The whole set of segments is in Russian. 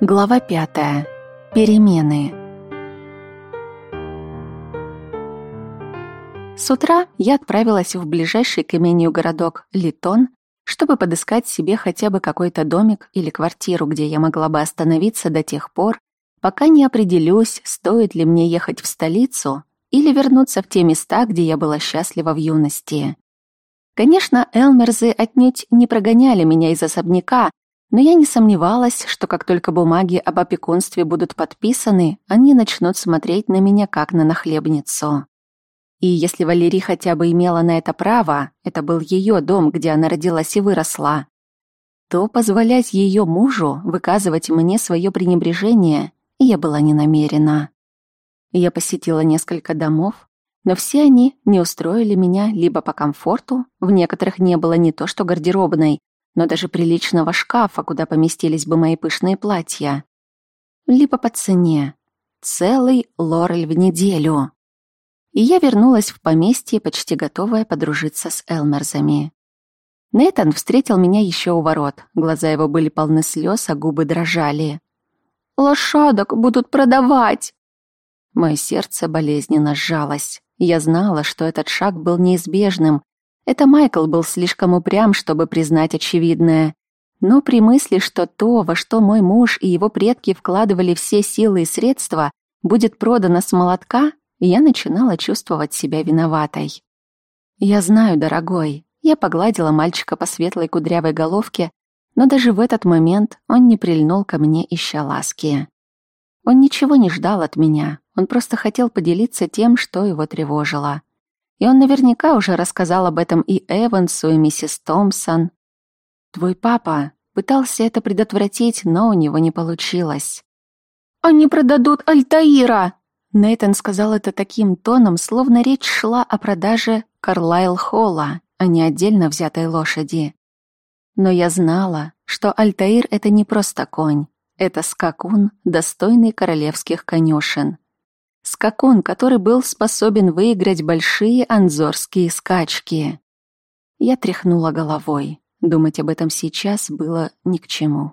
Глава пятая. Перемены. С утра я отправилась в ближайший к имению городок Литон, чтобы подыскать себе хотя бы какой-то домик или квартиру, где я могла бы остановиться до тех пор, пока не определюсь, стоит ли мне ехать в столицу или вернуться в те места, где я была счастлива в юности. Конечно, Элмерзы отнюдь не прогоняли меня из особняка, но я не сомневалась, что как только бумаги об опекунстве будут подписаны, они начнут смотреть на меня как на нахлебницу. И если Валерий хотя бы имела на это право, это был ее дом, где она родилась и выросла, то позволять ее мужу выказывать мне свое пренебрежение я была не намерена. Я посетила несколько домов, но все они не устроили меня либо по комфорту, в некоторых не было не то что гардеробной, но даже приличного шкафа, куда поместились бы мои пышные платья, либо по цене. Целый лорель в неделю. И я вернулась в поместье, почти готовая подружиться с Элмерзами. Нейтан встретил меня еще у ворот. Глаза его были полны слез, а губы дрожали. «Лошадок будут продавать!» Мое сердце болезненно сжалось. Я знала, что этот шаг был неизбежным. Это Майкл был слишком упрям, чтобы признать очевидное. Но при мысли, что то, во что мой муж и его предки вкладывали все силы и средства, будет продано с молотка, я начинала чувствовать себя виноватой. «Я знаю, дорогой». Я погладила мальчика по светлой кудрявой головке, но даже в этот момент он не прильнул ко мне, ища ласки. Он ничего не ждал от меня, он просто хотел поделиться тем, что его тревожило. И он наверняка уже рассказал об этом и Эвансу, и миссис Томпсон. «Твой папа пытался это предотвратить, но у него не получилось». «Они продадут Альтаира!» Нейтан сказал это таким тоном, словно речь шла о продаже Карлайл Холла, а не отдельно взятой лошади. Но я знала, что Альтаир — это не просто конь. Это скакун, достойный королевских конюшен. Скакун, который был способен выиграть большие анзорские скачки. Я тряхнула головой. Думать об этом сейчас было ни к чему.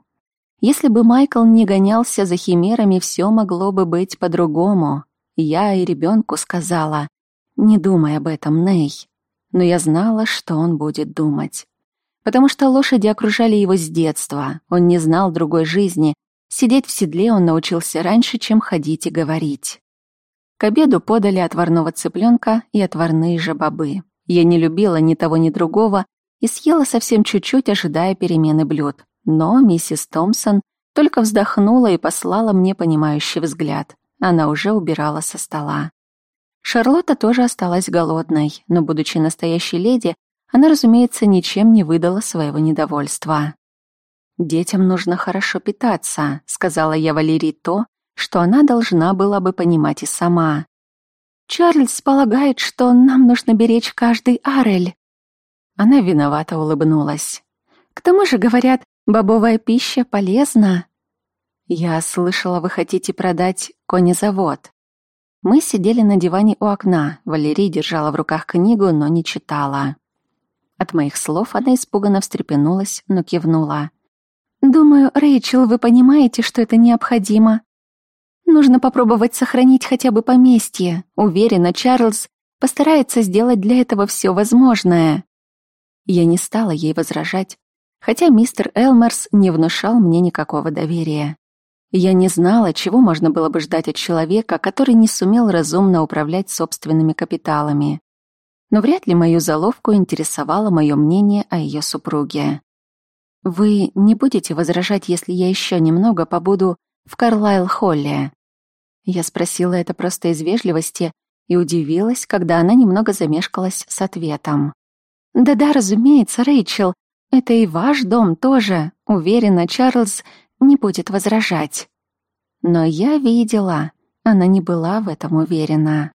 Если бы Майкл не гонялся за химерами, все могло бы быть по-другому. Я и ребенку сказала, не думай об этом, Ней. Но я знала, что он будет думать. Потому что лошади окружали его с детства, он не знал другой жизни, сидеть в седле он научился раньше, чем ходить и говорить. К обеду подали отварного цыпленка и отварные же бобы. Я не любила ни того, ни другого и съела совсем чуть-чуть, ожидая перемены блюд. Но миссис Томпсон только вздохнула и послала мне понимающий взгляд. Она уже убирала со стола. Шарлотта тоже осталась голодной, но, будучи настоящей леди, она, разумеется, ничем не выдала своего недовольства. «Детям нужно хорошо питаться», — сказала я Валерии то, что она должна была бы понимать и сама. «Чарльз полагает, что нам нужно беречь каждый арель». Она виновато улыбнулась. «К тому же, говорят, бобовая пища полезна». «Я слышала, вы хотите продать конезавод». Мы сидели на диване у окна. Валерия держала в руках книгу, но не читала. От моих слов она испуганно встрепенулась, но кивнула. «Думаю, Рэйчел, вы понимаете, что это необходимо. Нужно попробовать сохранить хотя бы поместье. Уверена, Чарльз постарается сделать для этого все возможное. Я не стала ей возражать, хотя мистер Элмерс не внушал мне никакого доверия. Я не знала, чего можно было бы ждать от человека, который не сумел разумно управлять собственными капиталами. Но вряд ли мою заловку интересовало мое мнение о ее супруге. «Вы не будете возражать, если я еще немного побуду в Карлайл-Холле?» Я спросила это просто из вежливости и удивилась, когда она немного замешкалась с ответом. «Да-да, разумеется, Рэйчел, это и ваш дом тоже. Уверена, Чарльз не будет возражать». Но я видела, она не была в этом уверена.